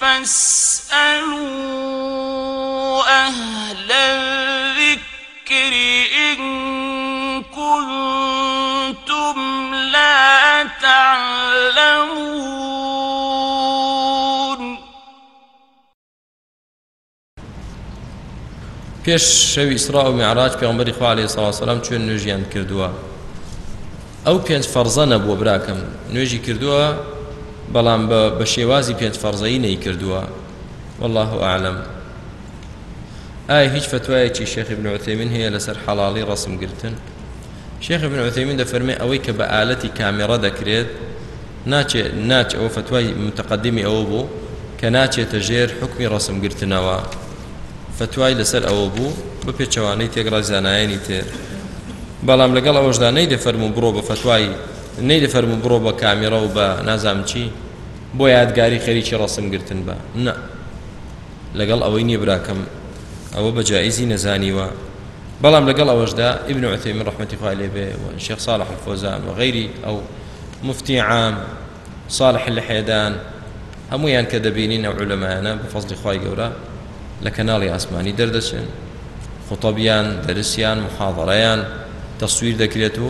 فاسألوا أهل الذكر إن كنتم لا تعلمون. پێش شەوی ئیسرا و میعراج پێغمبەری خوا عليه الصلاة والسلام چۆن نوێژیان کردووە. ئەو پێنج فەرزە نەبووە براکەم. نوێژی کردووە بەڵام بە شێوازی پێنج فەرزایی نەی کردووە والله أعلم. ئایا هیچ فتوایەکی شێخ ابن عثيمين هەیە لەسەر حەڵاڵی ڕسم گرتن؟ شێخ ابن عثيمين دەفەرمێ ئەوەی کە بە ئالەتی کامێرە دەکرێت ناچێ ناچ ئەوە فتوای متقدمی ئەوە بوو کە ناچێتە ژێر حکمی ڕسم گرتنەوە فتوای لەسەر ئەوە بوو بە پێچەوانەی تێگڕا زانایانی تێر. بەڵام لەگەڵ ئەوەشدا نەی دەفەرمو بڕۆ بە فتوای نەی دەفەرمو بڕۆ بە کامێرە و بە نازام چی؟ بۆ یادگاری خەریکی ڕسم گرتن بە نه. لەگەڵ ئەوەی نییە براکەم. ئەوە بە جایزی نەزانیوە. بەڵام لەگەڵ ئەوەشدا ابن عثيمين رحمة الله عليه به والشيخ صالح الفوزان وغيري أو مفتي عام صالح الحيدان هەمویان کە دەبینین ئەو علەمایانە بە فەزلی خی گەورە لە کەناڵی ئاسمانی دەردەچێن خطبیان دەرسیان محاضڕەیان تەسویر دەکرێت و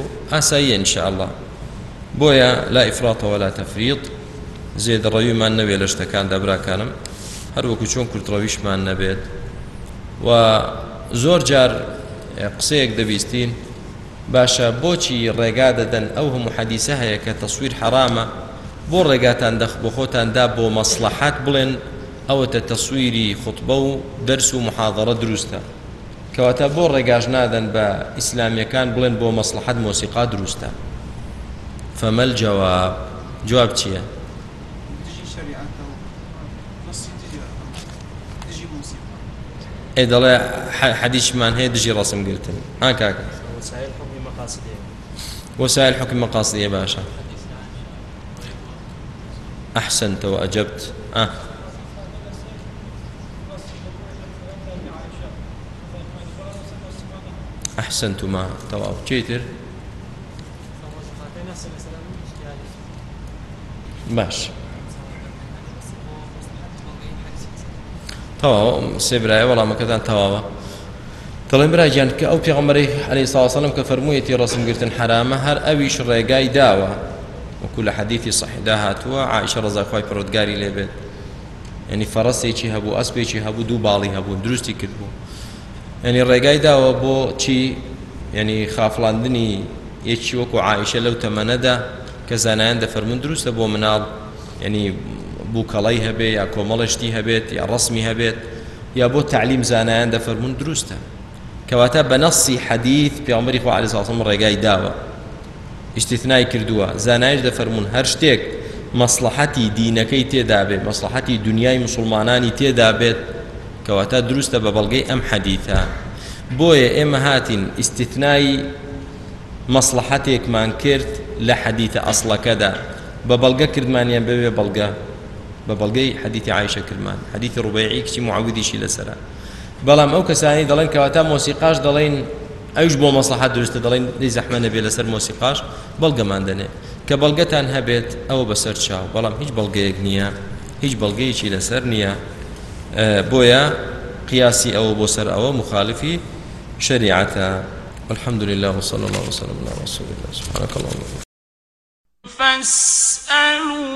بۆیە لا ئیفراتەوە لا تەفریط زێدەڕەویمان نەبێت لە شتەکان دەبراکانم. هەروەکو چۆن کورتڕەویشمان نەبێت. و زۆر جار قسەیەک دەبیستین. باشە بۆچی ڕێگا دەدەن ئەو هەموو حەدیسە هەیە کە تەسویر حرامە بۆ ڕێگاتان دەخ بۆ خۆتاندا بۆ مەسلحات بڵێن ئەوەتە تەسویری خوتبە و دەرس و محاضرە دروستە. کەواتە بۆ ڕێگاژ نادەن بە ئیسلامیەکان بڵێن بۆ مەسلحەت مۆسیقا دروستە. فەمەل جواب جواب چییە؟ ئێ دەڵێ حەدیشمان هەیە دژی ڕسم گرتن. ئا کاکە وسائل حكم مقاصدية باشا أحسنت وأجبت آه. أحسنتما تواف تشيتر باش. تەواو سێبرایە وەڵامەکەتان تەواوە. دەڵێن براگیان کە ئەو پێغمەری علی ساسەلم کە فەرموویەتی ڕسمگرتن حرامە هەر ئەویش ڕێگای داوە. وەکو لە حەدیثی صحیدا هاتووە عیشە ڕزاخوای پرۆتگاری لێبێت ینی فەڕستێکی هەبوو ئەسپێکی هەبوو دوو باڵی هەبوو دروستی کردبوو. ینی ڕێگای داوە بۆ چی؟ ینی خافڵاندنی یەکی وەکو عیشە لەو تەمەنەدا کە زانایان دەفەرمون دروستە بۆ مناڵ ینی بووکەڵی هەبێ یا کۆمەڵشتی هەبێت یا ڕسمی هەبێت یا بۆ تعلیم زانایان دەفەرمون دروستە. کەواتە بە نەسی حەدیث پیامبەری خوا علیه السلام ڕێگای داوە. استثنای کردووە. زانایش دەفەرمون هەر شتێک مەسلحەتی دینەکەی تێدا بێت مەسلحەتی دنیای مسلمانانی تێدا بێت کەواتە دروستە بە بەڵگەی ئەم حەدیثە. بۆیە ئێمە هاتین استثنای مەسلحەتێکمان کرد لە حەدیثە ئەسڵەکەدا بە بەڵگە کردمانیان بەوێ بەڵگە بە بەڵگەی حەدیثی عیشە کردمان حەدیثی ڕوبەیعی کچی معودیشی لەسرە بەڵام ئەو کەسانی دەڵێن کەواتە مۆسیقاش دەڵێن ئەوش بۆ مەسلحات دروستە دەڵێن لی زەحمە نەبێ لەسەر مۆسیقاش بەڵگەمان دەنێ کە بەڵگەتان هەبێت ئەوە بەسەر چاو بەڵام هیچ بەڵگەیەک نییە هیچ بەڵگەیەکی لەسەر نییە بۆیە قیاسی ئەوە بۆ سەر ئەوە مخالفی شریعەتە الحمد لله وصلى الله وسلم على رسول الله سبحانك اللهم فاسألوا